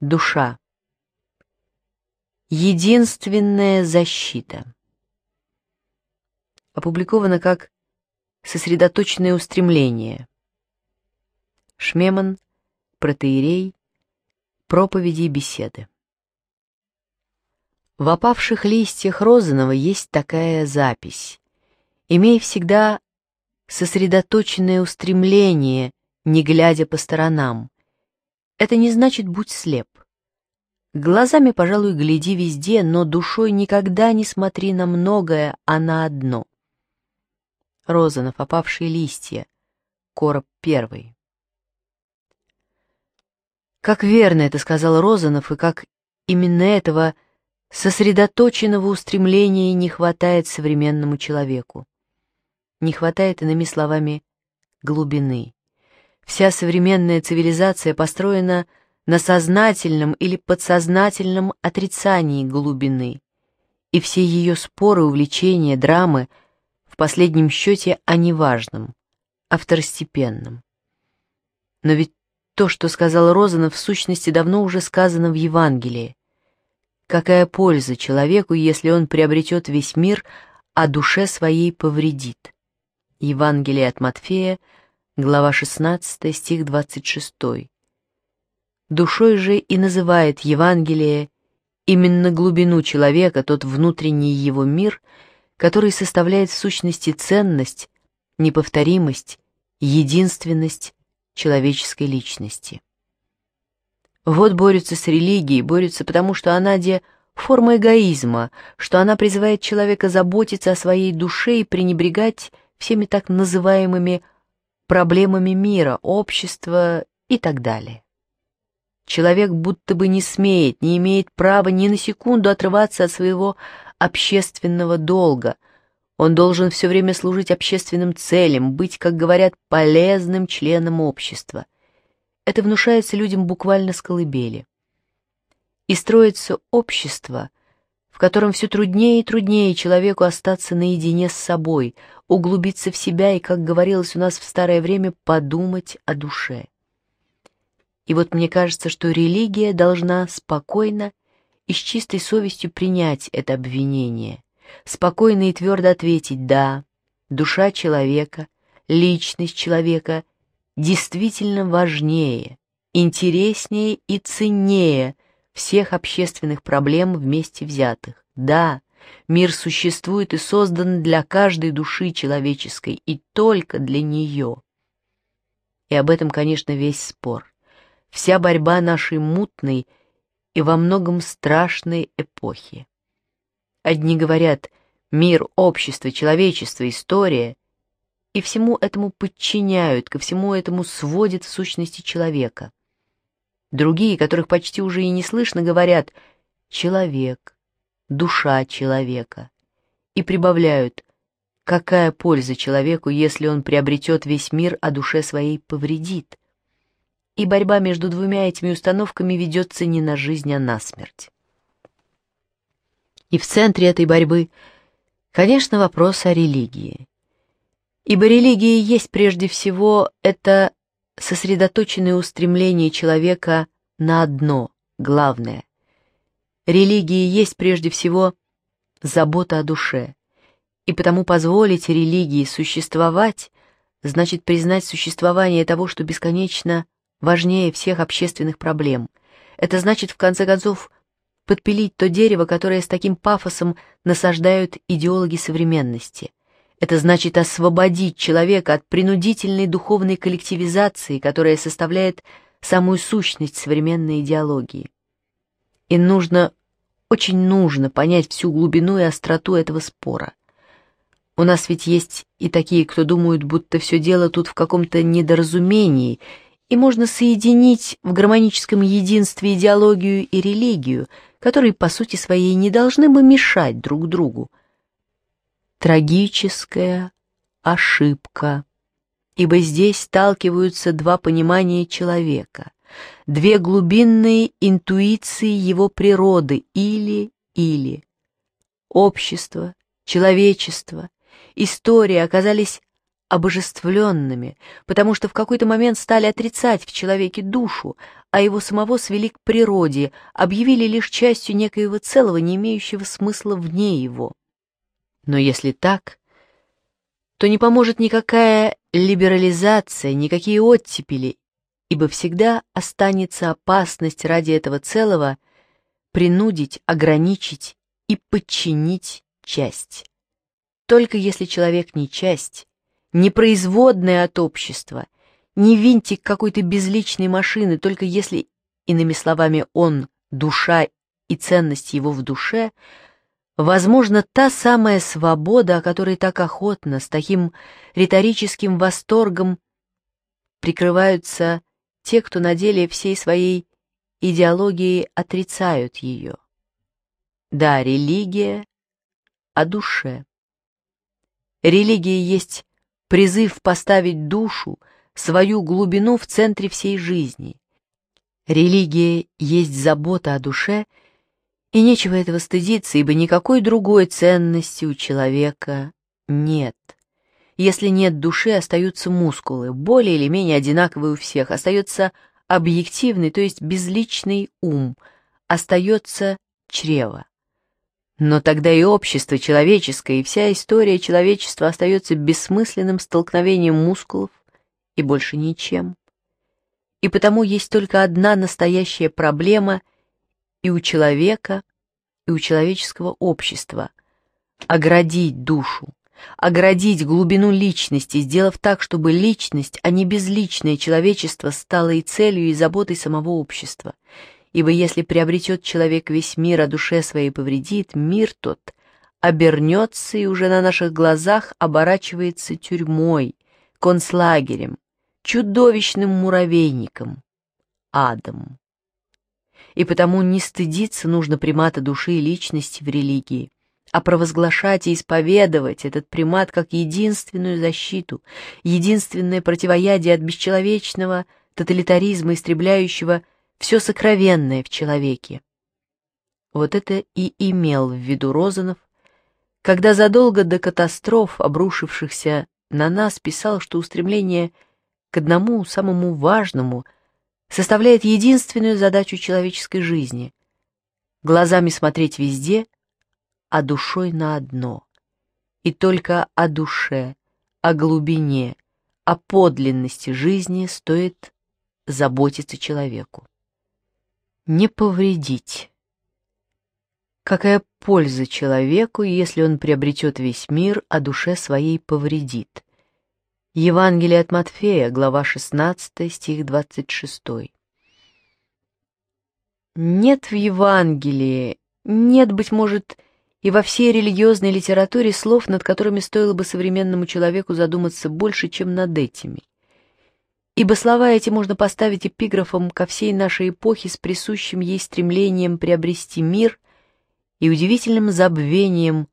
душа. Единственная защита. Опубликовано как «Сосредоточенное устремление». Шмеман, протеерей, проповеди и беседы. В опавших листьях Розанова есть такая запись. Имей всегда сосредоточенное устремление, не глядя по сторонам, это не значит «будь слеп». Глазами, пожалуй, гляди везде, но душой никогда не смотри на многое, а на одно. Розанов, опавшие листья. Короб первый. Как верно это сказал Розанов, и как именно этого сосредоточенного устремления не хватает современному человеку. Не хватает, иными словами, глубины. Вся современная цивилизация построена на сознательном или подсознательном отрицании глубины, и все ее споры, увлечения, драмы в последнем счете о неважном, о второстепенном. Но ведь то, что сказал Розанов, в сущности давно уже сказано в Евангелии. Какая польза человеку, если он приобретет весь мир, а душе своей повредит? Евангелие от Матфея, глава 16, стих 26. Душой же и называет Евангелие именно глубину человека, тот внутренний его мир, который составляет в сущности ценность, неповторимость, единственность человеческой личности. Вот борются с религией, борются потому, что она де форма эгоизма, что она призывает человека заботиться о своей душе и пренебрегать всеми так называемыми проблемами мира, общества и так далее. Человек будто бы не смеет, не имеет права ни на секунду отрываться от своего общественного долга. Он должен все время служить общественным целям, быть, как говорят, полезным членом общества. Это внушается людям буквально с колыбели. И строится общество, в котором все труднее и труднее человеку остаться наедине с собой, углубиться в себя и, как говорилось у нас в старое время, подумать о душе. И вот мне кажется, что религия должна спокойно и с чистой совестью принять это обвинение, спокойно и твердо ответить «да», душа человека, личность человека действительно важнее, интереснее и ценнее – всех общественных проблем вместе взятых. Да, мир существует и создан для каждой души человеческой и только для нее. И об этом, конечно, весь спор. Вся борьба нашей мутной и во многом страшной эпохи. Одни говорят «мир, общество, человечество, история», и всему этому подчиняют, ко всему этому сводят в сущности человека. Другие, которых почти уже и не слышно, говорят «человек», «душа человека» и прибавляют «какая польза человеку, если он приобретет весь мир, а душе своей повредит?» И борьба между двумя этими установками ведется не на жизнь, а на смерть. И в центре этой борьбы, конечно, вопрос о религии. Ибо религия есть прежде всего это сосредоточенное устремление человека на одно, главное. Религии есть прежде всего забота о душе, и потому позволить религии существовать значит признать существование того, что бесконечно важнее всех общественных проблем. Это значит, в конце концов, подпилить то дерево, которое с таким пафосом насаждают идеологи современности. Это значит освободить человека от принудительной духовной коллективизации, которая составляет самую сущность современной идеологии. И нужно, очень нужно понять всю глубину и остроту этого спора. У нас ведь есть и такие, кто думают, будто все дело тут в каком-то недоразумении, и можно соединить в гармоническом единстве идеологию и религию, которые по сути своей не должны бы мешать друг другу – трагическая ошибка, ибо здесь сталкиваются два понимания человека, две глубинные интуиции его природы или-или. Общество, человечество, история оказались обожествленными, потому что в какой-то момент стали отрицать в человеке душу, а его самого свели к природе, объявили лишь частью некоего целого, не имеющего смысла вне его. Но если так, то не поможет никакая либерализация, никакие оттепели, ибо всегда останется опасность ради этого целого принудить, ограничить и подчинить часть. Только если человек не часть, не производная от общества, не винтик какой-то безличной машины, только если, иными словами, он, душа и ценность его в душе — Возможно, та самая свобода, о которой так охотно, с таким риторическим восторгом прикрываются те, кто на деле всей своей идеологией отрицают ее. Да, религия о душе. Религия есть призыв поставить душу, свою глубину в центре всей жизни. Религия есть забота о душе — и нечего этого стыдиться, ибо никакой другой ценности у человека нет. Если нет души, остаются мускулы, более или менее одинаковые у всех, остается объективный, то есть безличный ум, остается чрево. Но тогда и общество человеческое, и вся история человечества остается бессмысленным столкновением мускулов и больше ничем. И потому есть только одна настоящая проблема, и у человека и у человеческого общества. Оградить душу, оградить глубину личности, сделав так, чтобы личность, а не безличное человечество стало и целью, и заботой самого общества. Ибо если приобретет человек весь мир, а душе своей повредит, мир тот обернется и уже на наших глазах оборачивается тюрьмой, концлагерем, чудовищным муравейником, адом и потому не стыдиться нужно примата души и личности в религии, а провозглашать и исповедовать этот примат как единственную защиту, единственное противоядие от бесчеловечного тоталитаризма, истребляющего все сокровенное в человеке. Вот это и имел в виду Розанов, когда задолго до катастроф, обрушившихся на нас, писал, что устремление к одному самому важному – составляет единственную задачу человеческой жизни — глазами смотреть везде, а душой на одно. И только о душе, о глубине, о подлинности жизни стоит заботиться человеку. Не повредить. Какая польза человеку, если он приобретет весь мир, а душе своей повредит? Евангелие от Матфея, глава 16, стих 26. Нет в Евангелии, нет, быть может, и во всей религиозной литературе слов, над которыми стоило бы современному человеку задуматься больше, чем над этими. Ибо слова эти можно поставить эпиграфом ко всей нашей эпохе с присущим ей стремлением приобрести мир и удивительным забвением